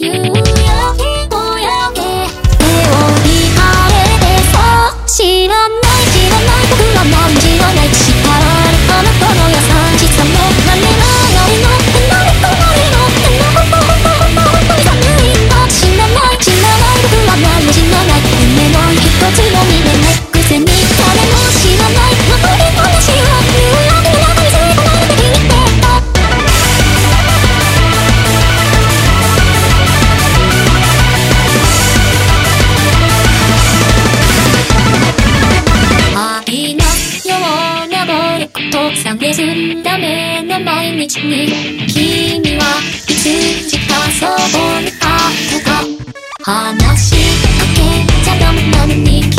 知らない知らない僕は何時はない力あるあなたの優しめな毎日に君はいつしかそうにあったか話しかけちゃダメなのに。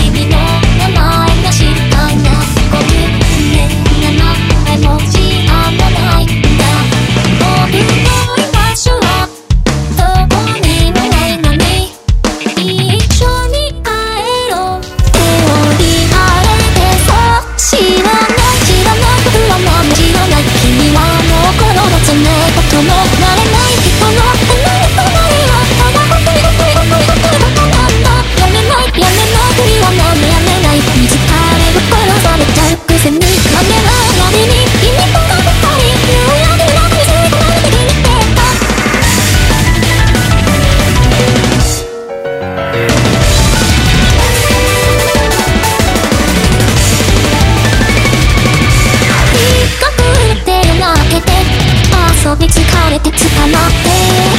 遊び疲れて捕まって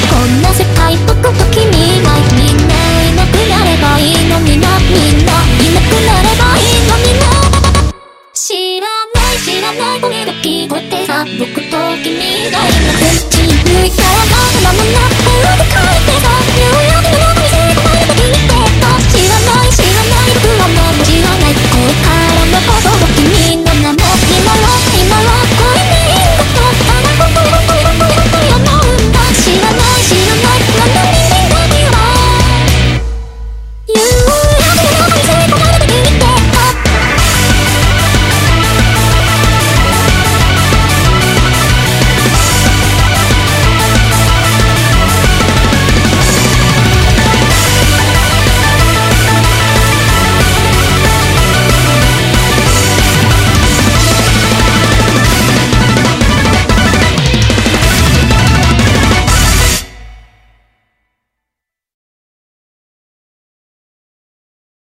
こんな世界僕と君以外みんない。なくなればいいのみんな。みんないなくなればいいのみんな知らない知らない。声が聞こえてさ僕と君がいなくちに向いたらどうせまもなく